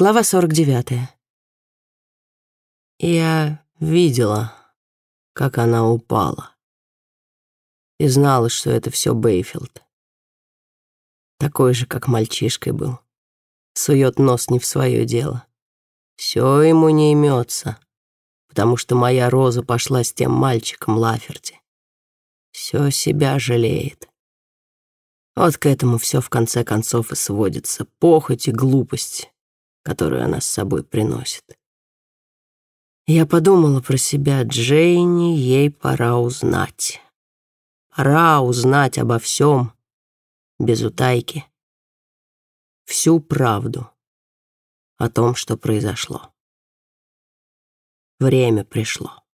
Глава 49. Я видела, как она упала. И знала, что это все Бейфилд. Такой же, как мальчишкой был. Сует нос не в свое дело. Все ему не имется, потому что моя Роза пошла с тем мальчиком Лаферти. Все себя жалеет. Вот к этому все в конце концов и сводится. Похоть и глупость которую она с собой приносит. Я подумала про себя, Джейни, ей пора узнать. Пора узнать обо всем, без утайки, всю правду о том, что произошло. Время пришло.